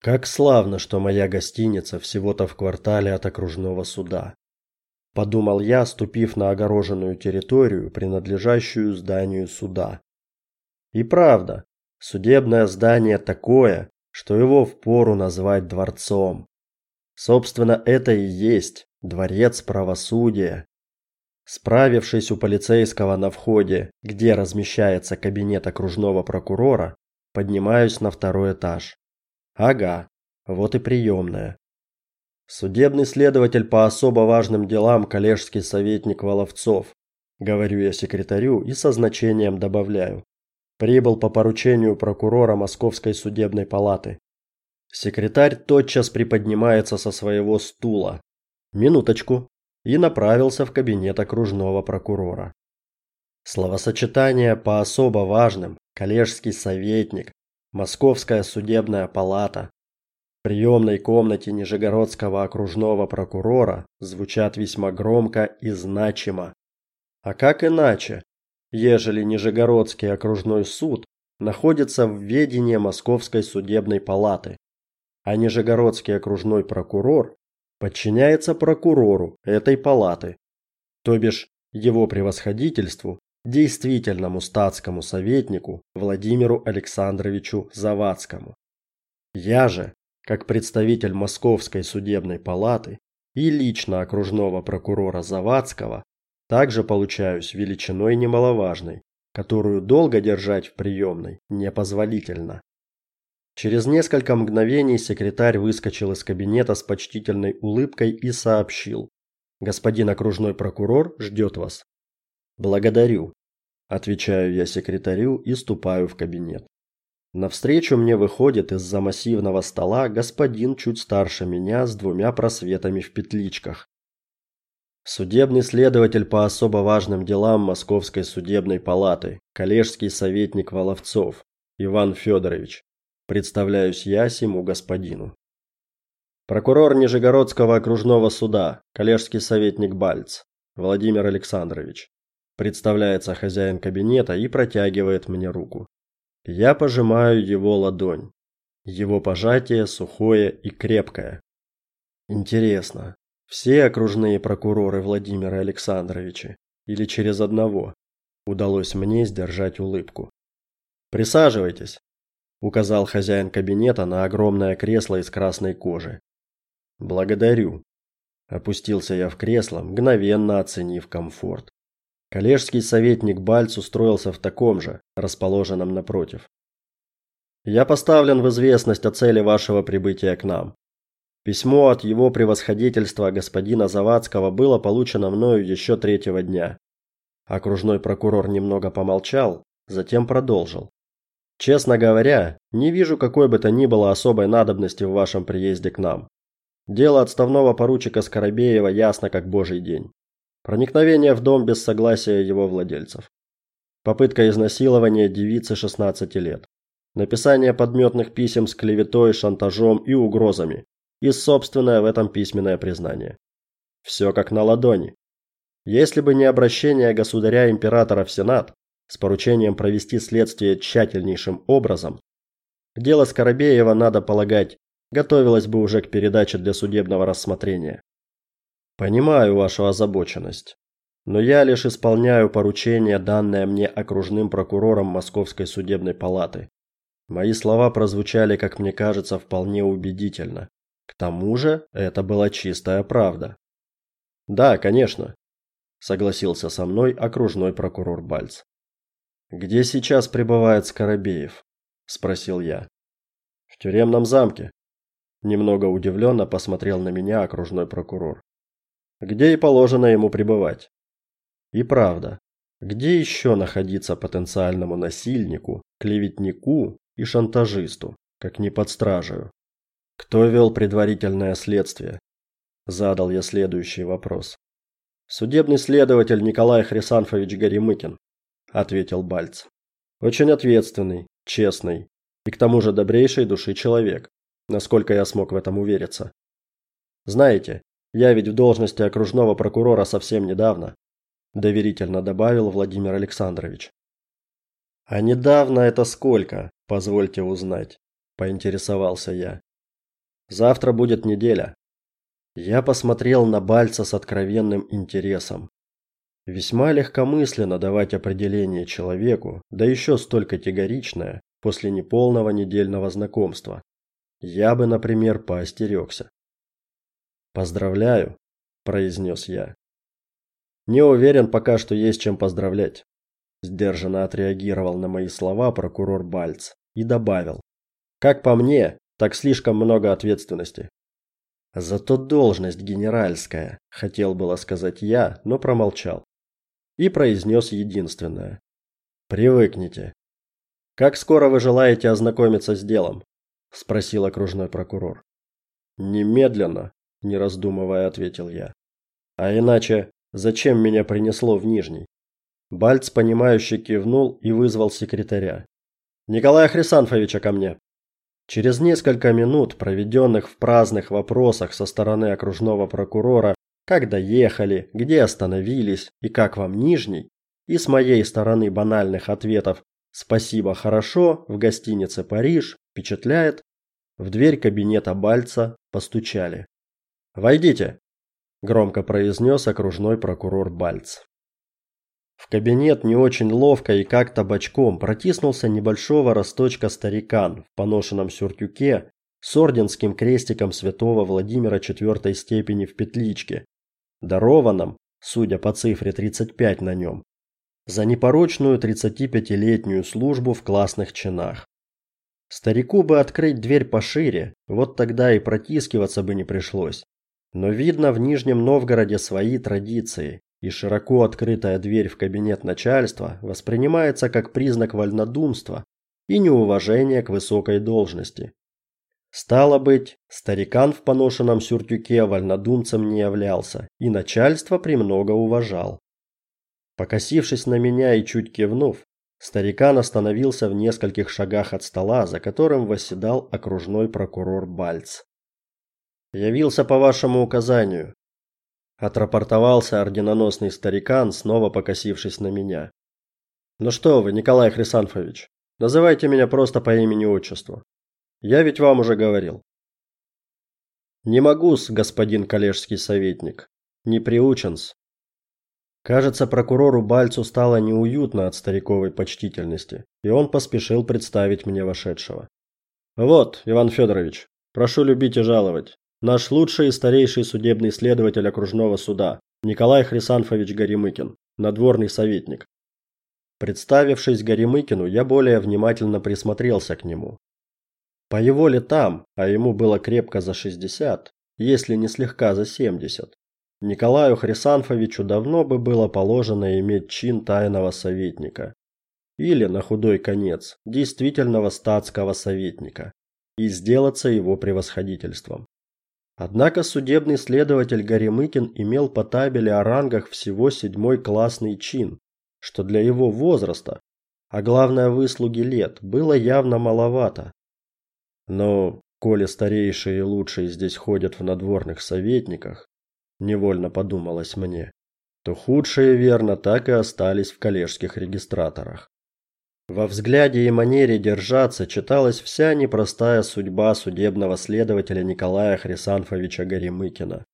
Как славно, что моя гостиница всего-то в квартале от окружного суда. Подумал я, ступив на огороженную территорию, принадлежащую зданию суда. И правда, судебное здание такое, что его впору назвать дворцом. Собственно, это и есть дворец правосудия. Справившись у полицейского на входе, где размещается кабинет окружного прокурора, поднимаюсь на второй этаж. Ага, вот и приемная. Судебный следователь по особо важным делам, коллежский советник Воловцов. Говорю я секретарю и со значением добавляю: прибыл по поручению прокурора Московской судебной палаты. Секретарь тотчас приподнимается со своего стула. Минуточку. И направился в кабинет окружного прокурора. Словосочетание по особо важным, коллежский советник, Московская судебная палата. В приемной комнате Нижегородского окружного прокурора звучат весьма громко и значимо. А как иначе, ежели Нижегородский окружной суд находится в ведении Московской судебной палаты, а Нижегородский окружной прокурор подчиняется прокурору этой палаты, то бишь его превосходительству действительному статскому советнику Владимиру Александровичу Завадскому. Я же, как представитель Московской судебной палаты и лично окружного прокурора Завадского, также получаюсь величиной немаловажной, которую долго держать в приемной непозволительно. Через несколько мгновений секретарь выскочил из кабинета с почтительной улыбкой и сообщил: "Господин окружной прокурор ждет вас". Благодарю, отвечаю я секретарю и ступаю в кабинет. Навстречу мне выходит из-за массивного стола господин чуть старше меня с двумя просветами в петличках. Судебный следователь по особо важным делам Московской судебной палаты, коллежский советник Воловцов Иван Федорович. Представляюсь я сему господину. Прокурор Нижегородского окружного суда, коллежский советник Бальц Владимир Александрович. Представляется хозяин кабинета и протягивает мне руку. Я пожимаю его ладонь. Его пожатие сухое и крепкое. Интересно, все окружные прокуроры Владимира Александровича или через одного? Удалось мне сдержать улыбку. Присаживайтесь, указал хозяин кабинета на огромное кресло из красной кожи. Благодарю. Опустился я в кресло, мгновенно оценив комфорт. Коллежский советник Бальц устроился в таком же, расположенном напротив. Я поставлен в известность о цели вашего прибытия к нам. Письмо от его превосходительства господина Завадского было получено мною еще третьего дня. Окружной прокурор немного помолчал, затем продолжил. Честно говоря, не вижу какой бы то ни было особой надобности в вашем приезде к нам. Дело отставного поручика Скоробеева ясно как божий день. Проникновение в дом без согласия его владельцев. Попытка изнасилования девицы 16 лет. Написание подметных писем с клеветой, шантажом и угрозами. И собственное в этом письменное признание. Все как на ладони. Если бы не обращение государя-императора в Сенат с поручением провести следствие тщательнейшим образом, дело Скоробеева, надо полагать, готовилось бы уже к передаче для судебного рассмотрения. Понимаю вашу озабоченность, но я лишь исполняю поручение, данное мне окружным прокурором Московской судебной палаты. Мои слова прозвучали, как мне кажется, вполне убедительно. К тому же, это была чистая правда. Да, конечно, согласился со мной окружной прокурор Бальц. Где сейчас пребывает Скоробеев? спросил я. В тюремном замке. Немного удивленно посмотрел на меня окружной прокурор где и положено ему пребывать. И правда, где еще находиться потенциальному насильнику, клеветнику и шантажисту, как не под стражей? Кто вел предварительное следствие? Задал я следующий вопрос. Судебный следователь Николай Хрисанфович Горемыкин, ответил Бальц. Очень ответственный, честный и к тому же добрейшей души человек, насколько я смог в этом увериться. Знаете, я ведь в должности окружного прокурора совсем недавно, доверительно добавил Владимир Александрович. А недавно это сколько, позвольте узнать, поинтересовался я. Завтра будет неделя. Я посмотрел на Бальца с откровенным интересом. Весьма легкомысленно давать определение человеку, да еще столь категоричное, после неполного недельного знакомства. Я бы, например, поостерегся. «Поздравляю», – произнес я. «Не уверен пока, что есть чем поздравлять», – сдержанно отреагировал на мои слова прокурор Бальц и добавил. «Как по мне, так слишком много ответственности. Зато должность генеральская, хотел было сказать я, но промолчал. И произнес единственное. Привыкните. Как скоро вы желаете ознакомиться с делом? спросил окружной прокурор. Немедленно, не раздумывая, ответил я. А иначе зачем меня принесло в Нижний? Бальц понимающе кивнул и вызвал секретаря. Николая Хрисанфовича ко мне. Через несколько минут, проведенных в праздных вопросах со стороны окружного прокурора, как доехали, где остановились и как вам Нижний, и с моей стороны банальных ответов «Спасибо, хорошо» в гостинице «Париж» впечатляет, в дверь кабинета Бальца постучали. «Войдите», – громко произнес окружной прокурор Бальц. В кабинет не очень ловко и как-то бочком протиснулся небольшого росточка старикан в поношенном сюртюке с орденским крестиком святого Владимира четвертой степени в петличке, дарованном, судя по цифре 35 на нем, за непорочную 35-летнюю службу в классных чинах. Старику бы открыть дверь пошире, вот тогда и протискиваться бы не пришлось. Но видно, в Нижнем Новгороде свои традиции, и широко открытая дверь в кабинет начальства воспринимается как признак вольнодумства и неуважения к высокой должности. Стало быть, старикан в поношенном сюртюке вольнодумцем не являлся и начальство премного уважал. Покосившись на меня и чуть кивнув, старикан остановился в нескольких шагах от стола, за которым восседал окружной прокурор Бальц. Явился по вашему указанию, отрапортовался орденоносный старикан, снова покосившись на меня. Ну что вы, Николай Хрисанфович, называйте меня просто по имени-отчеству. Я ведь вам уже говорил. Не могу-с, господин коллежский советник. Не приучен-с. Кажется, прокурору Бальцу стало неуютно от стариковой почтительности, и он поспешил представить мне вошедшего. Вот, Иван Федорович, прошу любить и жаловать. Наш лучший и старейший судебный следователь окружного суда Николай Хрисанфович Горемыкин, надворный советник. Представившись Горемыкину, я более внимательно присмотрелся к нему. По его летам, а ему было крепко за 60, если не слегка за 70, Николаю Хрисанфовичу давно бы было положено иметь чин тайного советника или на худой конец действительного статского советника и сделаться его превосходительством. Однако судебный следователь Горемыкин имел по табели о рангах всего седьмой классный чин, что для его возраста, а главное выслуги лет, было явно маловато. Но коли старейшие и лучшие здесь ходят в надворных советниках, невольно подумалось мне, то худшие верно так и остались в коллежских регистраторах. Во взгляде и манере держаться читалась вся непростая судьба судебного следователя Николая Хрисанфовича Горемыкина.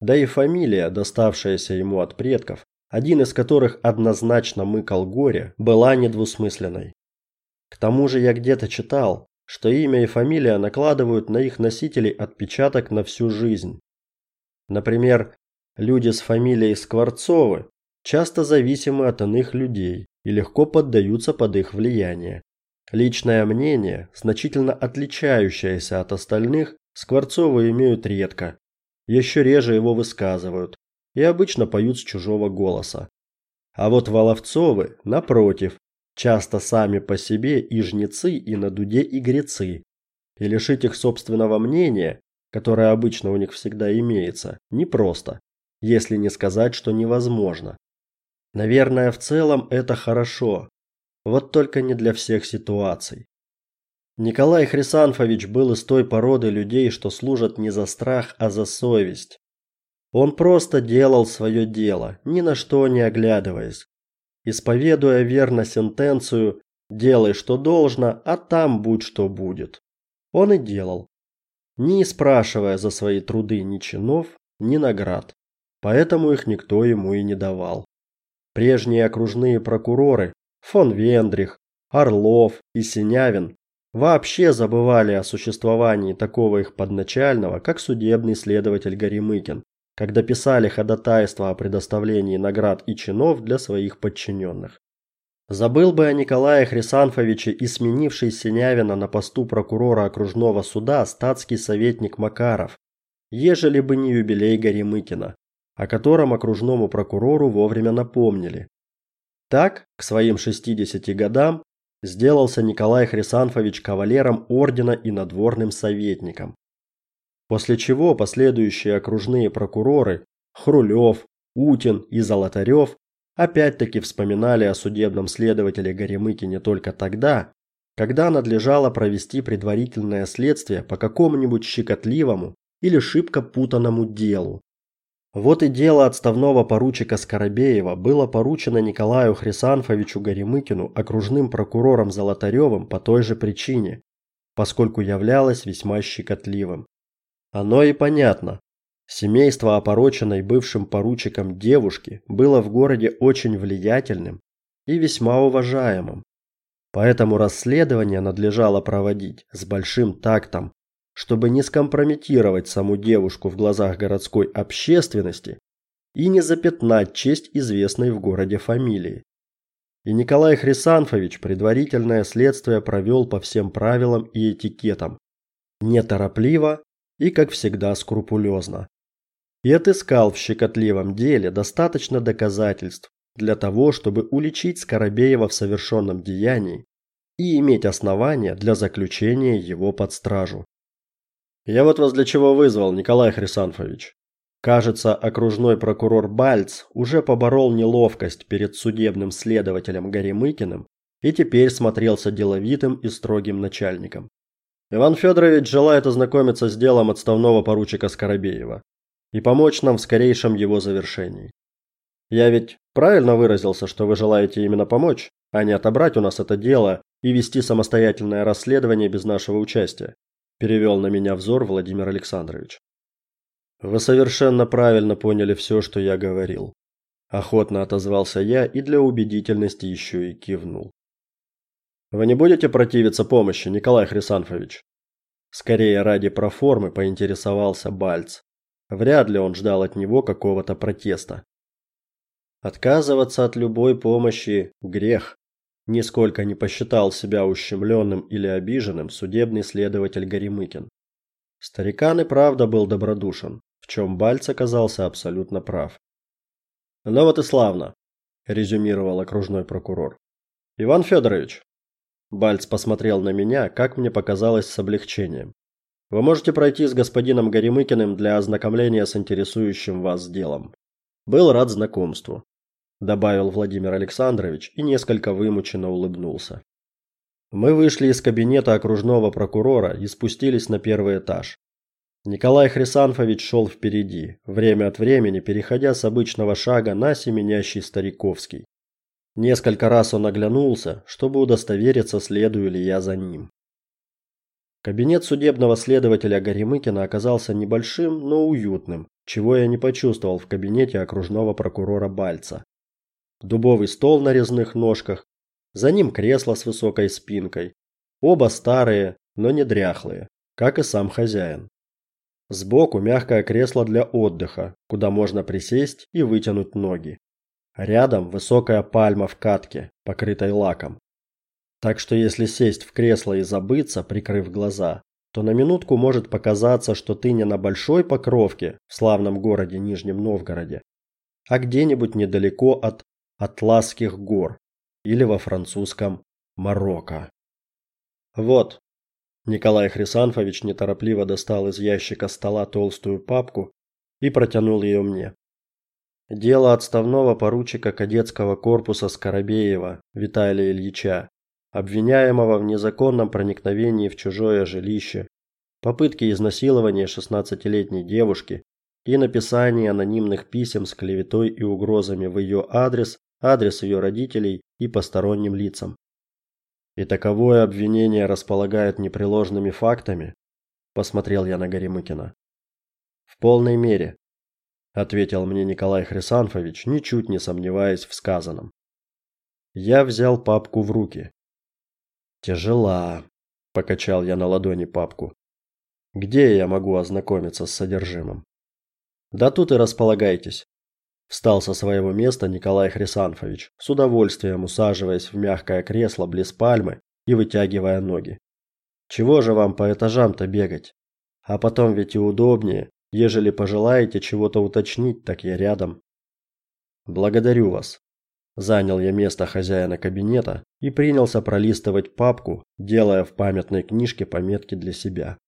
Да и фамилия, доставшаяся ему от предков, один из которых однозначно мыкал горе, была недвусмысленной. К тому же я где-то читал, что имя и фамилия накладывают на их носителей отпечаток на всю жизнь. Например, люди с фамилией Скворцовы часто зависимы от иных людей, и легко поддаются под их влияние. Личное мнение, значительно отличающееся от остальных, Скворцовы имеют редко. Еще реже его высказывают и обычно поют с чужого голоса. А вот Воловцовы, напротив, часто сами по себе и жнецы, и на дуде игрецы. И лишить их собственного мнения, которое обычно у них всегда имеется, непросто, если не сказать, что невозможно. Наверное, в целом это хорошо. Вот только не для всех ситуаций. Николай Хрисанфович был из той породы людей, что служат не за страх, а за совесть. Он просто делал свое дело, ни на что не оглядываясь, исповедуя верно сентенцию «делай, что должно, а там будь что будет». Он и делал. не спрашивая за свои труды ни чинов, ни наград. Поэтому их никто ему и не давал. Прежние окружные прокуроры фон Вендрих, Орлов и Синявин вообще забывали о существовании такого их подначального, как судебный следователь Горемыкин, когда писали ходатайство о предоставлении наград и чинов для своих подчиненных. Забыл бы о Николае Хрисанфовиче и сменивший Синявина на посту прокурора окружного суда статский советник Макаров, ежели бы не юбилей Горемыкина, о котором окружному прокурору вовремя напомнили. Так, к своим 60 годам сделался Николай Хрисанфович кавалером ордена и надворным советником. После чего последующие окружные прокуроры Хрулев, Утин и Золотарев опять-таки вспоминали о судебном следователе Горемыкине только тогда, когда надлежало провести предварительное следствие по какому-нибудь щекотливому или шибко путанному делу. Вот и дело отставного поручика Скоробеева было поручено Николаю Хрисанфовичу Горемыкину окружным прокурором Золотаревым по той же причине, поскольку являлось весьма щекотливым. Оно и понятно. Семейство опороченной бывшим поручиком девушки было в городе очень влиятельным и весьма уважаемым. Поэтому расследование надлежало проводить с большим тактом чтобы не скомпрометировать саму девушку в глазах городской общественности и не запятнать честь известной в городе фамилии. И Николай Хрисанфович предварительное следствие провел по всем правилам и этикетам, неторопливо и, как всегда, скрупулезно. И отыскал в щекотливом деле достаточно доказательств для того, чтобы уличить Скоробеева в совершенном деянии и иметь основания для заключения его под стражу. Я вот вас для чего вызвал, Николай Хрисанфович. Кажется, окружной прокурор Бальц уже поборол неловкость перед судебным следователем Горемыкиным и теперь смотрелся деловитым и строгим начальником. Иван Федорович желает ознакомиться с делом отставного поручика Скоробеева и помочь нам в скорейшем его завершении. Я ведь правильно выразился, что вы желаете именно помочь, а не отобрать у нас это дело и вести самостоятельное расследование без нашего участия перевел на меня взор Владимир Александрович. Вы совершенно правильно поняли все, что я говорил. Охотно отозвался я и для убедительности еще и кивнул. Вы не будете противиться помощи, Николай Хрисанфович? Скорее ради проформы поинтересовался Бальц. Вряд ли он ждал от него какого-то протеста. Отказываться от любой помощи грех, Нисколько не посчитал себя ущемленным или обиженным судебный следователь Горемыкин. Старикан и правда был добродушен, в чем Бальц оказался абсолютно прав. "Ну вот и славно", резюмировал окружной прокурор. "Иван Федорович, Бальц посмотрел на меня, как мне показалось, с облегчением. Вы можете пройти с господином Горемыкиным для ознакомления с интересующим вас делом. Был рад знакомству добавил Владимир Александрович и несколько вымученно улыбнулся. Мы вышли из кабинета окружного прокурора и спустились на первый этаж. Николай Хрисанфович шел впереди, время от времени переходя с обычного шага на семенящий стариковский. Несколько раз он оглянулся, чтобы удостовериться, следую ли я за ним. Кабинет судебного следователя Горемыкина оказался небольшим, но уютным, чего я не почувствовал в кабинете окружного прокурора Бальца дубовый стол на резных ножках, за ним кресло с высокой спинкой. Оба старые, но не дряхлые, как и сам хозяин. Сбоку мягкое кресло для отдыха, куда можно присесть и вытянуть ноги. Рядом высокая пальма в катке, покрытой лаком. Так что если сесть в кресло и забыться, прикрыв глаза, то на минутку может показаться, что ты не на большой покровке в славном городе Нижнем Новгороде, а где-нибудь недалеко от Атласских гор или во французском Марокко. Вот. Николай Хрисанфович неторопливо достал из ящика стола толстую папку и протянул ее мне. Дело отставного поручика кадетского корпуса Скоробеева Виталия Ильича, обвиняемого в незаконном проникновении в чужое жилище, попытке изнасилования шестнадцатилетней девушки и написании анонимных писем с клеветой и угрозами в ее адрес адрес ее родителей и посторонним лицам. И таковое обвинение располагает непреложными фактами, посмотрел я на Горемыкина. В полной мере, ответил мне Николай Хрисанфович, ничуть не сомневаясь в сказанном. Я взял папку в руки. Тяжела, покачал я на ладони папку. Где я могу ознакомиться с содержимым? Да тут и располагайтесь. Встал со своего места Николай Хрисанфович, с удовольствием усаживаясь в мягкое кресло близ пальмы и вытягивая ноги. Чего же вам по этажам-то бегать? А потом ведь и удобнее, ежели пожелаете чего-то уточнить, так я рядом. Благодарю вас. Занял я место хозяина кабинета и принялся пролистывать папку, делая в памятной книжке пометки для себя.